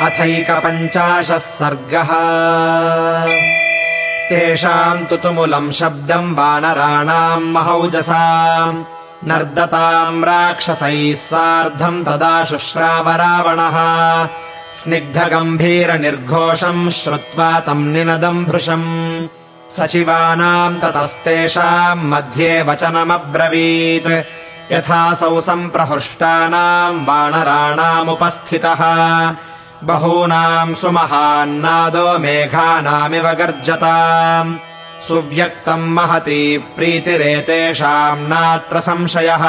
अथैकपञ्चाशः सर्गः। तेषाम् तु तुमुलम् शब्दम् वानराणाम् महौजसा नर्दताम् राक्षसैः सार्धम् तदा शुश्राव रावणः स्निग्धगम्भीरनिर्घोषम् श्रुत्वा तम् निनदम् भृशम्। सचिवानाम् ततस्तेषाम् मध्ये वचनमब्रवीत्। यथासौ सम्प्रहृष्टानाम् वानराणामुपस्थितः बहूनाम् सुमहान्नादो मेघानामिव गर्जताम्। सुव्यक्तम् महती प्रीतिरेतेषाम् नात्र संशयः।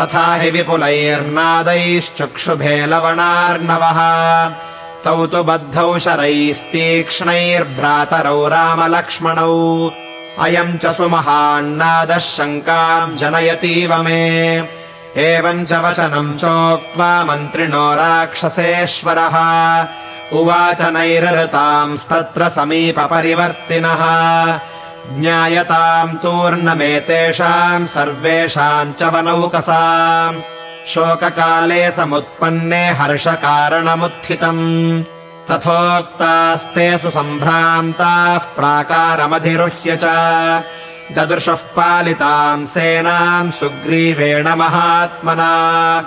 तथा हि विपुलैर्नादैश्चक्षुभे लवणार्णवः तौ तु बद्धौ शरैस्तीक्ष्णैर्भ्रातरौ रामलक्ष्मणौ। अयम् च सुमहान्नादः शङ्काम् जनयतीव मे एवम् च वचनम् चोक्त्वा मन्त्रिणो राक्षसेश्वरः। उवाच नैरृतांस्तत्र समीपपरिवर्तिनः। ज्ञायताम् तूर्णमेतेषाम् सर्वेषाम् च वनौकसाम्। शोककाले समुत्पन्ने हर्षकारणमुत्थितम्। तथोक्तास्ते सुसम्भ्रान्ताः प्राकारमधिरुह्य च ददृशः पालिताम् सेनाम् सुग्रीवेण महात्मना।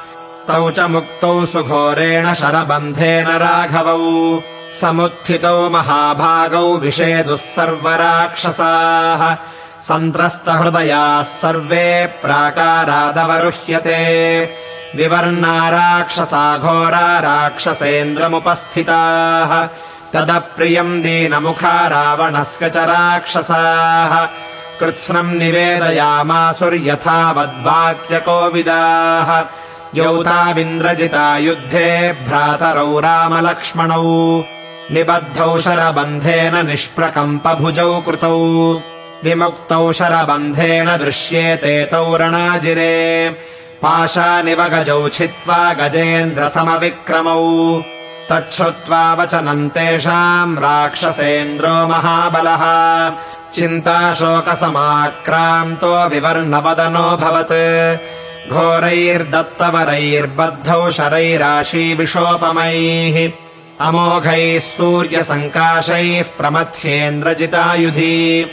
तौ च मुक्तौ सुघोरेण शरबन्धेन राघवौ। समुत्थितौ महाभागौ विषेदुः सर्वराक्षसाः सन्त्रस्तहृदयाः सर्वे प्राकारादवरुह्यते। विवर्णा राक्षसाघोरा राक्षसेन्द्रमुपस्थिताः। तदप्रियम् दीनमुखा रावणस्य च राक्षसाः कृत्स्नम् निवेदयामासुर्यथावद्वाक्यकोविदाः। यौताविन्द्रजिता युद्धे भ्रातरौ रामलक्ष्मणौ। निबद्धौ शरबन्धेन निष्प्रकम्पभुजौ कृतौ। विमुक्तौ शरबन्धेन दृश्येते तौ रणाजिरे। पाशानिव गजौ छित्त्वा गजेन्द्रसमविक्रमौ। तच्छ्रुत्वा वचनम् तेषाम् राक्षसेन्द्रो महाबलः चिन्ताशोकसमाक्रान्तो विवर्णवदनोऽभवत् घोरैर्दत्तवरैर्बद्धौ शरैराशीविषोपमैः। अमोघैः सूर्यसङ्काशैः प्रमथ्येन्द्रजितायुधि।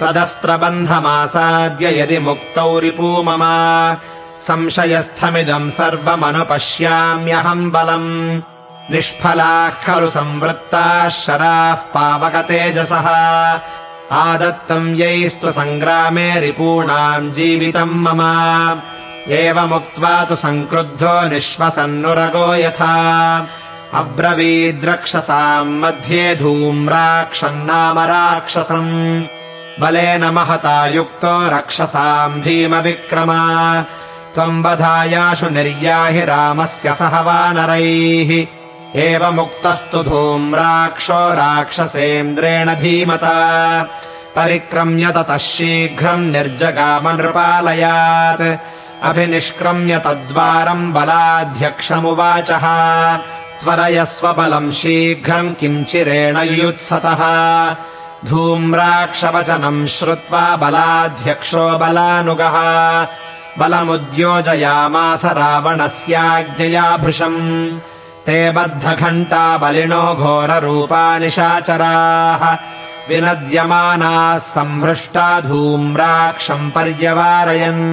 तदस्त्रबन्धमासाद्य यदि मुक्तौ रिपू मम। संशयस्थमिदम् सर्वमनुपश्याम्यहम् बलम्। निष्फलाः खलु संवृत्ताः शराः पावकतेजसः आदत्तम् यैस्तु सङ्ग्रामे रिपूणाम् जीवितम् मम। एवमुक्त्वा तु सङ्क्रुद्धो निःश्वसन्नुरगो यथा। अब्रवीद्रक्षसाम् मध्ये धूम्राक्षन्नाम राक्षसम् बलेन महता युक्तो रक्षसाम् भीमविक्रमा। त्वम् वधायाशु निर्याहि रामस्य सह वानरैः एवमुक्तस्तु धूम्राक्षो राक्षसेन्द्रेण धीमता। परिक्रम्य ततः शीघ्रम् निर्जगामनृपालयात्। अभिनिष्क्रम्य तद्वारम् बलाध्यक्षमुवाचः। त्वरयस्व बलम् शीघ्रम् किञ्चिरेण युत्सतः धूम्राक्षवचनम् श्रुत्वा बलाध्यक्षो बलानुगः। बलमुद्योजयामास रावणस्याज्ञया भृशम् ते बद्धघण्टा बलिनो घोररूपा निशाचराः विनद्यमानाः सम्भृष्टा धूम्राक्षम् पर्यवारयन्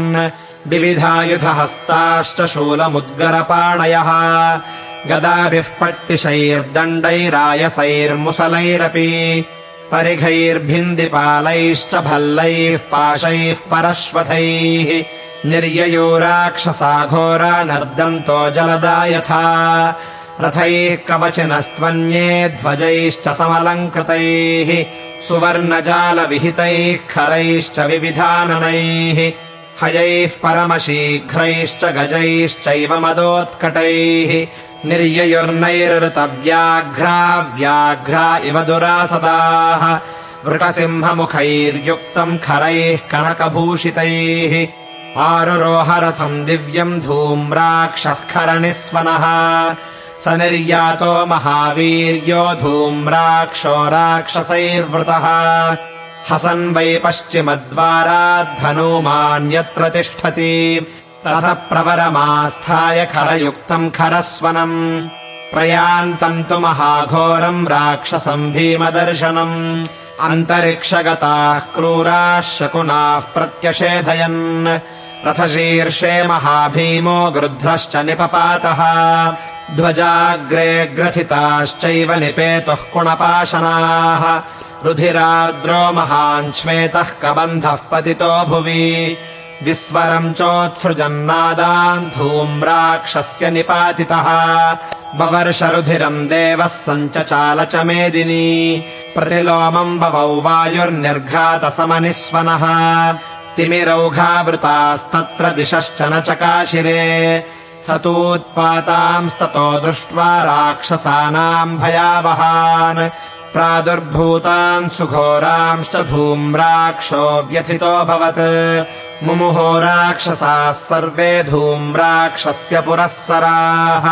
विविधायुधहस्ताश्च शूलमुद्गरपाणयः गदाभिः पट्टिशैर्दण्डैरायसैर्मुसलैरपि परिघैर्भिन्दिपालैश्च भल्लैः पाशैः परश्वथैः निर्ययो राक्षसाघोरा नर्दन्तो जलदा यथा रथैः कवचिनस्त्वन्ये ध्वजैश्च समलङ्कृतैः सुवर्णजालविहितैः खरैश्च विविधाननैः हयैः परमशीघ्रैश्च गजैश्चैव मदोत्कटैः निर्ययुर्नैरृतव्याघ्रा व्याघ्रा इव दुरासदाः वृकसिंहमुखैर्युक्तम् खरैः कनकभूषितैः आरुरोहरथम् दिव्यम् धूम्राक्षः खरनिस्वनः स निर्यातो महावीर्यो धूम्राक्षो राक्षसैर्वृतः। हसन् वै पश्चिमद्वाराद्धनूमान्यत्र तिष्ठति। रथप्रवरमास्थाय खरयुक्तम् खरस्वनम्। प्रयान्तम् तु महाघोरम् राक्षसम् भीमदर्शनम्। अन्तरिक्षगताः क्रूराः शकुनाः प्रत्यषेधयन्। रथशीर्षे महाभीमो गृध्रश्च निपपातः ध्वजाग्रे ग्रथिताश्चैव निपेतुः कुणपाशनाः। रुधिराद्रो महान् श्वेतः कबन्धः पतितो भुवि। विस्वरम् चोत्सृजन्नादान् धूम्राक्षस्य निपातितः। बवर्षरुधिरम् देवः सञ्चचाल च मेदिनी। प्रतिलोमम् बवौ वायुर्निर्घातसमनिस्वनः तिमिरौघावृतास्तत्र दिशश्च न चकाशिरे स तूत्पातांस्ततो दृष्ट्वा राक्षसानाम् भयावहान्। प्रादुर्भूतान् सुघोरांश्च धूम्राक्षो व्यथितोऽभवत् मुमुहो राक्षसाः सर्वे धूम्राक्षस्य पुरःसराः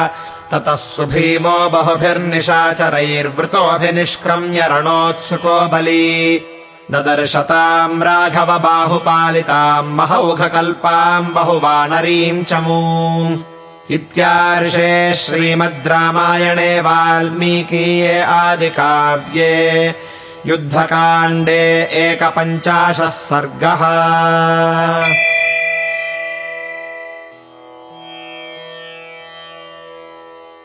ततः सुभीमो बहुभिर्निशाचरैर्वृतोऽभिनिष्क्रम्य रणोत्सुको बली। ददर्शताम् राघव बाहुपालिताम् महौघकल्पाम् बहुवानरीम् चमू इत्यार्षे श्रीमद् रामायणे वाल्मीकीये आदिकाव्ये युद्धकाण्डे एकपञ्चाशः सर्गः